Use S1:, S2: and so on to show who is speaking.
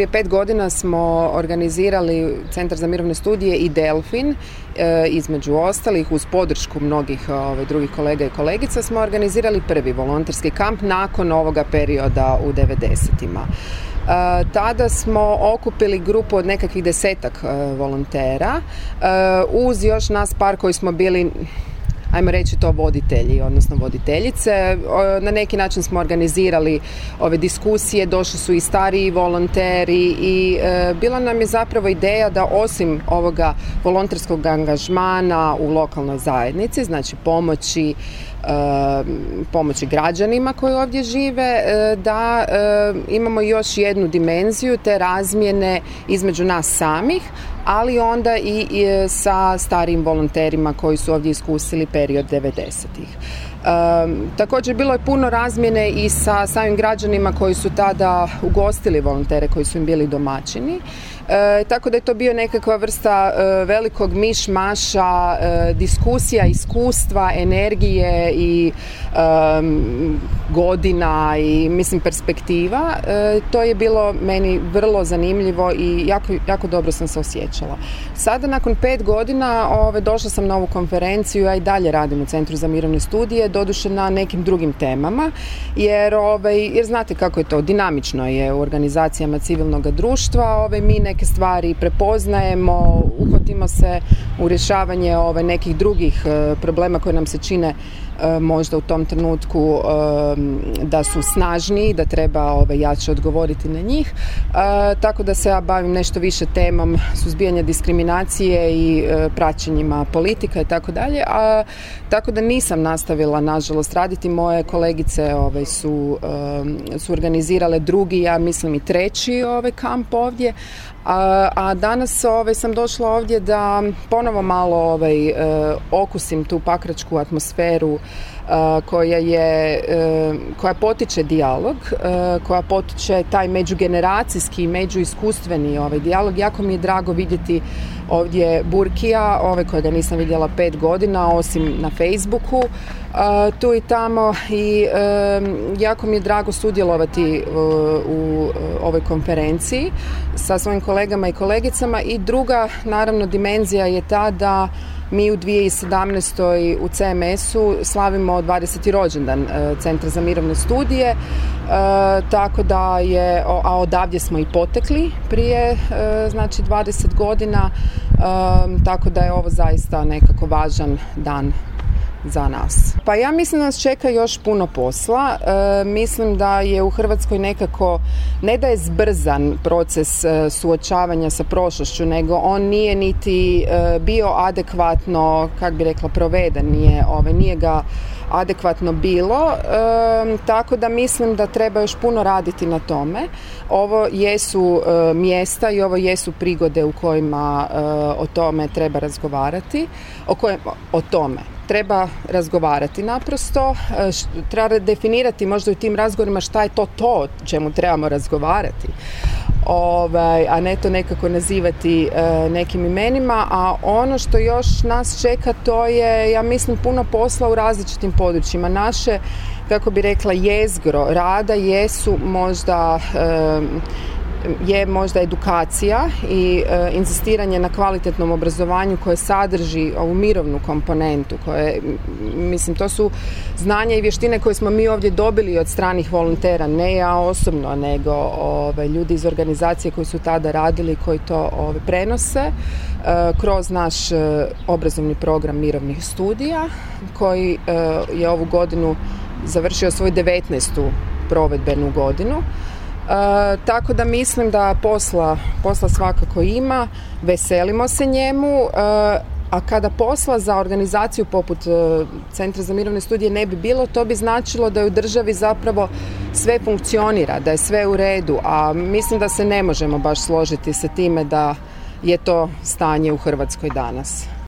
S1: prije pet godina smo organizirali Centar za mirovne studije i Delfin, e, između ostalih, uz podršku mnogih ove, drugih kolega i kolegica, smo organizirali prvi volonterski kamp nakon ovoga perioda u 90-ima. E, tada smo okupili grupu od nekakvih desetak volontera, uz još nas par koji smo bili ajmo reći to voditelji, odnosno voditeljice. Na neki način smo organizirali ove diskusije, došli su i stariji volonteri i e, bila nam je zapravo ideja da osim ovoga volonterskog angažmana u lokalnoj zajednici, znači pomoći pomoći građanima koji ovdje žive, e, da e, imamo još jednu dimenziju te razmjene između nas samih, ali onda i sa starijim volonterima koji su ovdje iskusili period 90-ih. Također bilo je puno razmjene i sa samim građanima koji su tada ugostili volontere koji su im bili domaćini E, tako da je to bio nekakva vrsta e, velikog miš-maša, e, diskusija, iskustva, energije i godina i mislim perspektiva. To je bilo meni vrlo zanimljivo i jako, jako dobro sam se osjećala. Sada nakon pet godina ove, došla sam na ovu konferenciju, ja i dalje radim u Centru za mirovne studije, doduše na nekim drugim temama, jer, ove, jer znate kako je to, dinamično je u organizacijama civilnog društva, ove, mi neke stvari prepoznajemo, uhvatimo se u rješavanje ove, nekih drugih e, problema koje nam se čine možda u tom trenutku e, da su snažniji, da treba ove, jače odgovoriti na njih. E, tako da se ja bavim nešto više temom suzbijanja diskriminacije i praćenjima politika i tako dalje. A tako da nisam nastavila nažalost raditi. Moje kolegice ove, su, su organizirale drugi, ja mislim i treći ovaj kamp ovdje. A, a danas ovaj, sam došla ovdje da ponovo malo ovaj, okusim tu pakračku atmosferu koja je koja potiče dijalog, koja potiče taj međugeneracijski, međuiskustveni ovaj dijalog. Jako mi je drago vidjeti ovdje Burkija, ove kojega nisam vidjela pet godina, osim na Facebooku, tu i tamo i jako mi je drago sudjelovati u ovoj konferenciji sa svojim kolegama i kolegicama i druga naravno dimenzija je ta da mi u 2017. u CMS-u slavimo 20. rođendan e, Centra za mirovne studije, e, tako da je, a odavdje smo i potekli prije e, znači 20 godina, tako da je ovo zaista nekako važan dan za nas. Pa ja mislim da nas čeka još puno posla. E, mislim da je u Hrvatskoj nekako, ne da je zbrzan proces e, suočavanja sa prošlošću, nego on nije niti e, bio adekvatno, kak bi rekla, proveden, nije, ove, nije ga adekvatno bilo, tako da mislim da treba još puno raditi na tome. Ovo jesu mjesta i ovo jesu prigode u kojima o tome treba razgovarati, o, kojem, o tome treba razgovarati naprosto, e, treba definirati možda u tim razgovorima šta je to to čemu trebamo razgovarati. Ovaj, a ne to nekako nazivati e, nekim imenima, a ono što još nas čeka to je, ja mislim, puno posla u različitim područjima. Naše, kako bi rekla, jezgro rada jesu možda e, je možda edukacija i e, insistiranje na kvalitetnom obrazovanju koje sadrži ovu mirovnu komponentu koje mislim to su znanja i vještine koje smo mi ovdje dobili od stranih volontera ne ja osobno nego ove, ljudi iz organizacije koji su tada radili koji to ove, prenose e, kroz naš e, obrazovni program mirovnih studija koji je ovu godinu završio svoju 19. provedbenu godinu E, tako da mislim da posla, posla svakako ima, veselimo se njemu, e, a kada posla za organizaciju poput e, Centra za mirovne studije ne bi bilo, to bi značilo da u državi zapravo sve funkcionira, da je sve u redu, a mislim da se ne možemo baš složiti sa time da je to stanje u Hrvatskoj danas.